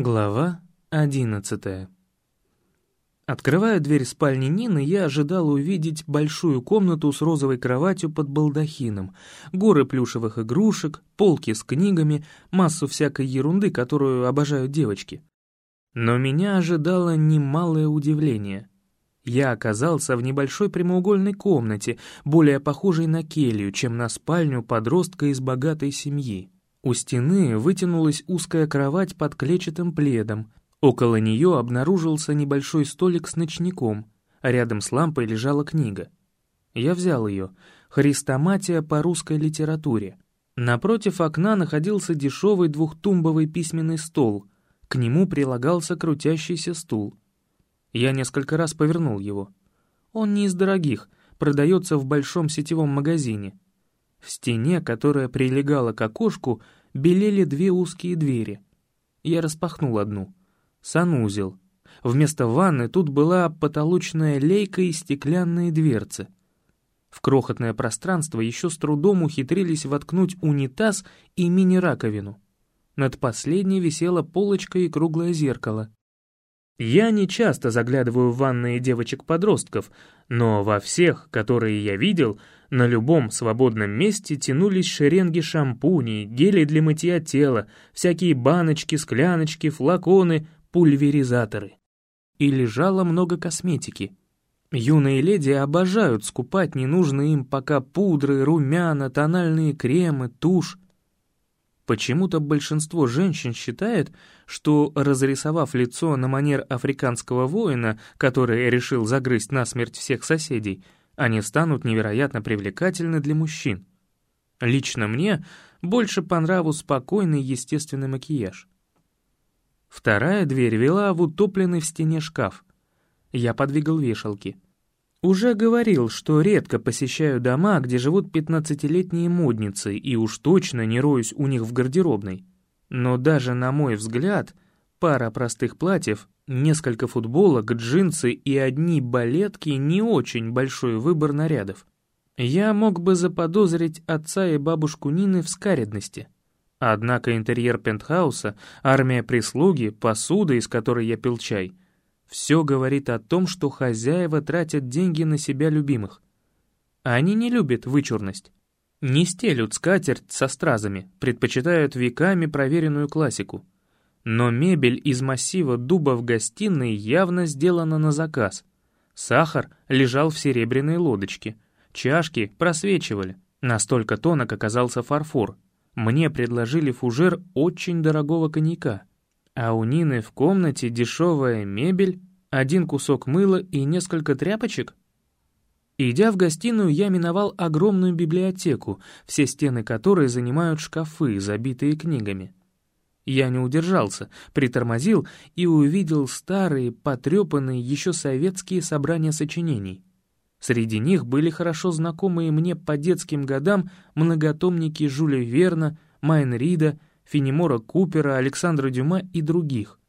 Глава одиннадцатая Открывая дверь спальни Нины, я ожидал увидеть большую комнату с розовой кроватью под балдахином, горы плюшевых игрушек, полки с книгами, массу всякой ерунды, которую обожают девочки. Но меня ожидало немалое удивление. Я оказался в небольшой прямоугольной комнате, более похожей на келью, чем на спальню подростка из богатой семьи. У стены вытянулась узкая кровать под клетчатым пледом, Около нее обнаружился небольшой столик с ночником, а рядом с лампой лежала книга. Я взял ее «Христоматия по русской литературе». Напротив окна находился дешевый двухтумбовый письменный стол, к нему прилагался крутящийся стул. Я несколько раз повернул его. Он не из дорогих, продается в большом сетевом магазине. В стене, которая прилегала к окошку, белели две узкие двери. Я распахнул одну — санузел. Вместо ванны тут была потолочная лейка и стеклянные дверцы. В крохотное пространство еще с трудом ухитрились воткнуть унитаз и мини-раковину. Над последней висела полочка и круглое зеркало. Я не часто заглядываю в ванные девочек-подростков, но во всех, которые я видел, на любом свободном месте тянулись шеренги шампуней, гелей для мытья тела, всякие баночки, скляночки, флаконы, пульверизаторы. И лежало много косметики. Юные леди обожают скупать ненужные им пока пудры, румяна, тональные кремы, тушь. Почему-то большинство женщин считает, что, разрисовав лицо на манер африканского воина, который решил загрызть насмерть всех соседей, они станут невероятно привлекательны для мужчин. Лично мне больше по нраву спокойный естественный макияж. Вторая дверь вела в утопленный в стене шкаф. Я подвигал вешалки. Уже говорил, что редко посещаю дома, где живут пятнадцатилетние модницы, и уж точно не роюсь у них в гардеробной. Но даже на мой взгляд, пара простых платьев, несколько футболок, джинсы и одни балетки — не очень большой выбор нарядов. Я мог бы заподозрить отца и бабушку Нины в скаредности — Однако интерьер пентхауса, армия прислуги, посуда, из которой я пил чай, все говорит о том, что хозяева тратят деньги на себя любимых. Они не любят вычурность. Не стелют скатерть со стразами, предпочитают веками проверенную классику. Но мебель из массива дуба в гостиной явно сделана на заказ. Сахар лежал в серебряной лодочке. Чашки просвечивали. Настолько тонок оказался фарфор, мне предложили фужер очень дорогого коньяка, а у Нины в комнате дешевая мебель, один кусок мыла и несколько тряпочек. Идя в гостиную, я миновал огромную библиотеку, все стены которой занимают шкафы, забитые книгами. Я не удержался, притормозил и увидел старые, потрепанные еще советские собрания сочинений. Среди них были хорошо знакомые мне по детским годам многотомники Жюля Верна, Майн Рида, Фенемора Купера, Александра Дюма и других.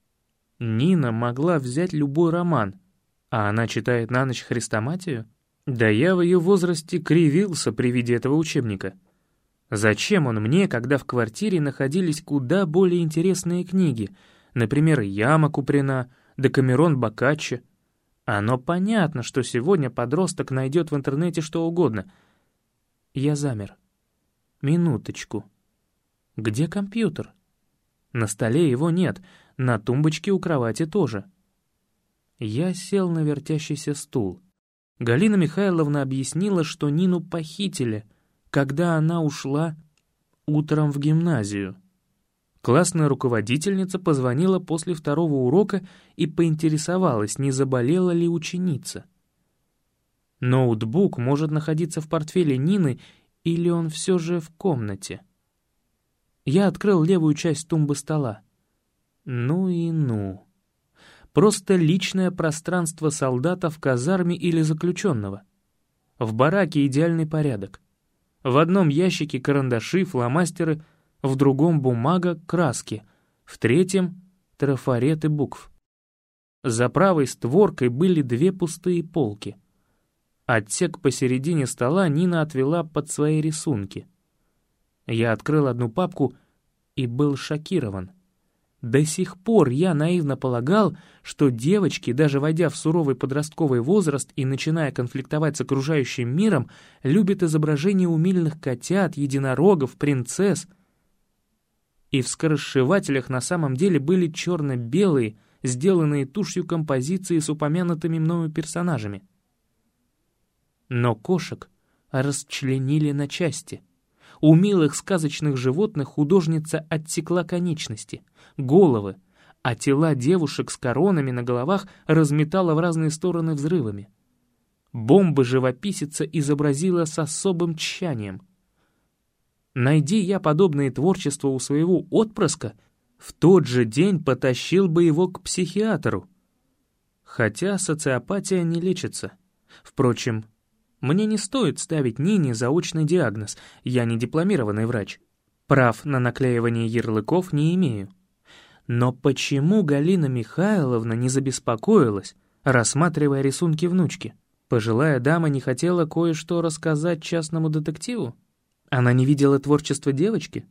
Нина могла взять любой роман, а она читает на ночь хрестоматию? Да я в ее возрасте кривился при виде этого учебника. Зачем он мне, когда в квартире находились куда более интересные книги, например, Яма Куприна, Декамерон Боккаччо, оно понятно, что сегодня подросток найдет в интернете что угодно. Я замер. Минуточку. Где компьютер? На столе его нет, на тумбочке у кровати тоже. Я сел на вертящийся стул. Галина Михайловна объяснила, что Нину похитили, когда она ушла утром в гимназию. Классная руководительница позвонила после второго урока и поинтересовалась, не заболела ли ученица. Ноутбук может находиться в портфеле Нины или он все же в комнате. Я открыл левую часть тумбы стола. Ну и ну. Просто личное пространство солдата в казарме или заключенного. В бараке идеальный порядок. В одном ящике карандаши, фломастеры — в другом бумага, краски, в третьем — трафареты букв. За правой створкой были две пустые полки. Отсек посередине стола Нина отвела под свои рисунки. Я открыл одну папку и был шокирован. До сих пор я наивно полагал, что девочки, даже войдя в суровый подростковый возраст и начиная конфликтовать с окружающим миром, любят изображения умильных котят, единорогов, принцесс. И в скоросшивателях на самом деле были черно-белые, сделанные тушью композиции с упомянутыми мною персонажами. Но кошек расчленили на части — у милых сказочных животных художница отсекла конечности, головы, а тела девушек с коронами на головах разметала в разные стороны взрывами. Бомбы живописица изобразила с особым тщанием. Найди я подобное творчество у своего отпрыска, в тот же день потащил бы его к психиатру. Хотя социопатия не лечится. Впрочем, мне не стоит ставить Нине заочный диагноз, я не дипломированный врач. Прав на наклеивание ярлыков не имею. Но почему Галина Михайловна не забеспокоилась, рассматривая рисунки внучки? Пожилая дама не хотела кое-что рассказать частному детективу? Она не видела творчество девочки?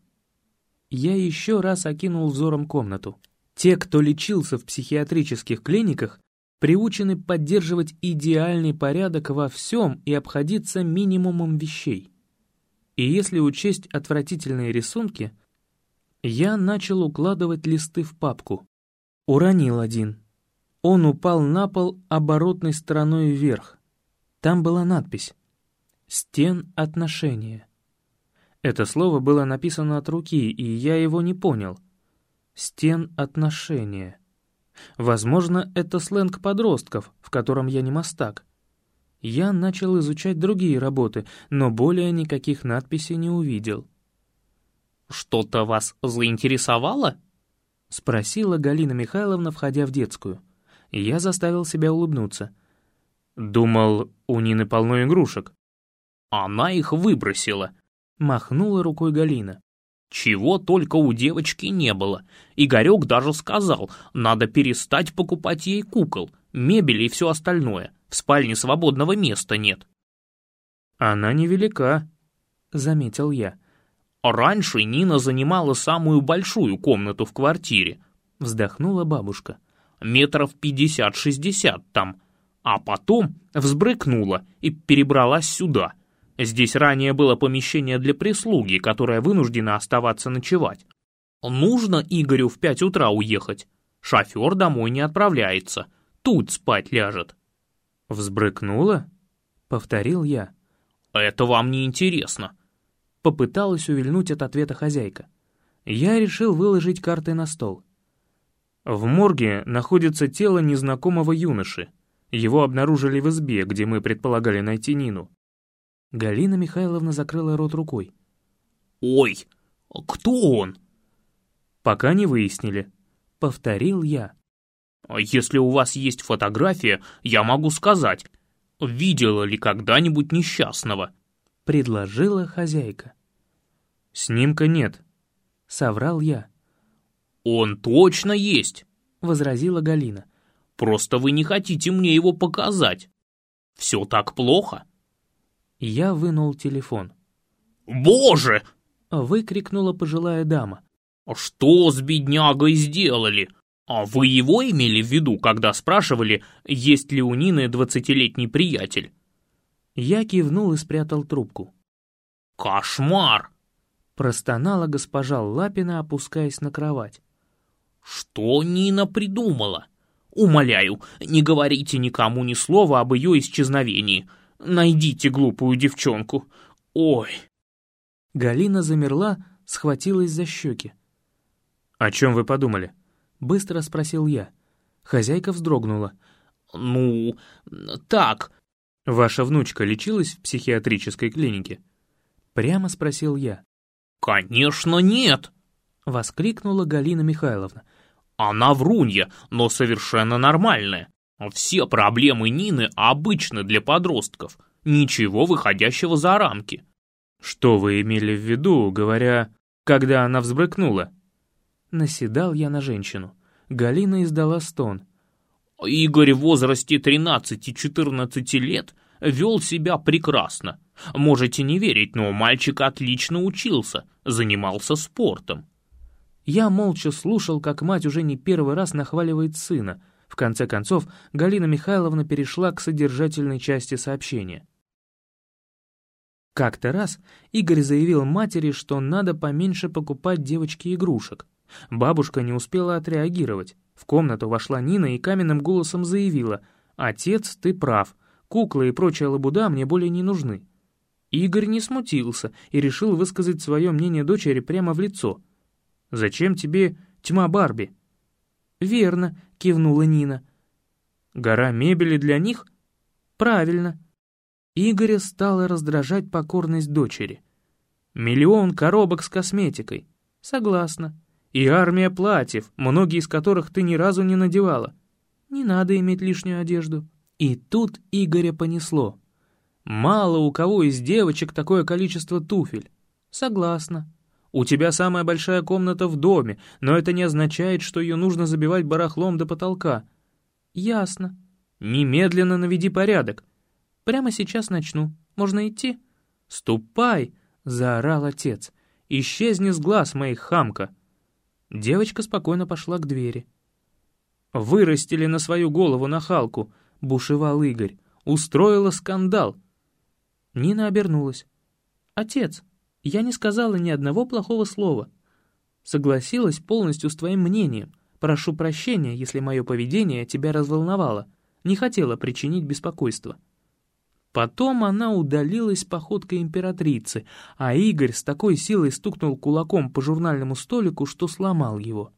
Я еще раз окинул взором комнату. Те, кто лечился в психиатрических клиниках, приучены поддерживать идеальный порядок во всем и обходиться минимумом вещей. И если учесть отвратительные рисунки, я начал укладывать листы в папку. Уронил один. Он упал на пол оборотной стороной вверх. Там была надпись «Стен отношения». Это слово было написано от руки, и я его не понял. «Стен отношения». Возможно, это сленг подростков, в котором я не мастак. Я начал изучать другие работы, но более никаких надписей не увидел. «Что-то вас заинтересовало?» — спросила Галина Михайловна, входя в детскую. Я заставил себя улыбнуться. Думал, у Нины полно игрушек. «Она их выбросила», — махнула рукой Галина. Чего только у девочки не было. Игорек даже сказал, надо перестать покупать ей кукол, мебель и все остальное. В спальне свободного места нет. «Она невелика», — заметил я. «Раньше Нина занимала самую большую комнату в квартире», — вздохнула бабушка. «Метров пятьдесят-шестьдесят там. А потом взбрыкнула и перебралась сюда. Здесь ранее было помещение для прислуги, которая вынуждена оставаться ночевать. Нужно Игорю в пять утра уехать. Шофер домой не отправляется. Тут спать ляжет. «Взбрыкнула?» — повторил я. «Это вам не интересно». Попыталась увильнуть от ответа хозяйка. Я решил выложить карты на стол. В морге находится тело незнакомого юноши. Его обнаружили в избе, где мы предполагали найти Нину. Галина Михайловна закрыла рот рукой. «Ой, кто он?» «Пока не выяснили», — повторил я. «Если у вас есть фотография, я могу сказать, видела ли когда-нибудь несчастного?» — предложила хозяйка. «Снимка нет», — соврал я. «Он точно есть», — возразила Галина. «Просто вы не хотите мне его показать. Все так плохо?» Я вынул телефон. «Боже!» — выкрикнула пожилая дама. «Что с беднягой сделали? А вы его имели в виду, когда спрашивали, есть ли у Нины двадцатилетний приятель?» Я кивнул и спрятал трубку. «Кошмар!» — простонала госпожа Лапина, опускаясь на кровать. «Что Нина придумала? Умоляю, не говорите никому ни слова об ее исчезновении. Найдите глупую девчонку. Ой!» Галина замерла, схватилась за щеки. «О чем вы подумали?» — быстро спросил я. Хозяйка вздрогнула. «Ну, так...» «Ваша внучка лечилась в психиатрической клинике?» Прямо спросил я. «Конечно нет!» — воскликнула Галина Михайловна. «Она врунья, но совершенно нормальная. Все проблемы Нины обычны для подростков, ничего выходящего за рамки. Что вы имели в виду, говоря, когда она взбрыкнула? Наседал я на женщину. Галина издала стон. Игорь в возрасте 13-14 лет вел себя прекрасно. Можете не верить, но мальчик отлично учился, занимался спортом. Я молча слушал, как мать уже не первый раз нахваливает сына. В конце концов, Галина Михайловна перешла к содержательной части сообщения. Как-то раз Игорь заявил матери, что надо поменьше покупать девочке игрушек. Бабушка не успела отреагировать. В комнату вошла Нина и каменным голосом заявила «Отец, ты прав, куклы и прочая лабуда мне более не нужны». Игорь не смутился и решил высказать свое мнение дочери прямо в лицо. «Зачем тебе тьма Барби?» «Верно», — кивнула Нина. «Гора мебели для них?» «Правильно». Игоря стала раздражать покорность дочери. «Миллион коробок с косметикой». «Согласна». «И армия платьев, многие из которых ты ни разу не надевала». «Не надо иметь лишнюю одежду». И тут Игоря понесло. Мало у кого из девочек такое количество туфель. Согласна. У тебя самая большая комната в доме, но это не означает, что ее нужно забивать барахлом до потолка. Ясно. Немедленно наведи порядок. Прямо сейчас начну. Можно идти? Ступай, заорал отец. Исчезни с глаз моих, хамка. Девочка спокойно пошла к двери. «Вырастили на свою голову нахалку», — бушевал Игорь. «Устроила скандал. Нина обернулась. «Отец, я не сказала ни одного плохого слова. Согласилась полностью с твоим мнением. Прошу прощения, если мое поведение тебя разволновало. Не хотела причинить беспокойство». Потом она удалилась походкой императрицы, а Игорь с такой силой стукнул кулаком по журнальному столику, что сломал его.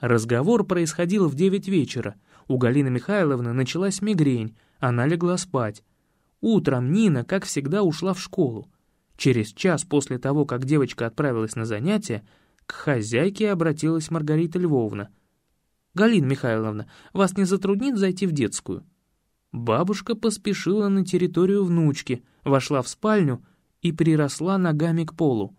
Разговор происходил в девять вечера. У Галины Михайловны началась мигрень, она легла спать. Утром Нина, как всегда, ушла в школу. Через час после того, как девочка отправилась на занятия, к хозяйке обратилась Маргарита Львовна. «Галина Михайловна, вас не затруднит зайти в детскую?» Бабушка поспешила на территорию внучки, вошла в спальню и приросла ногами к полу.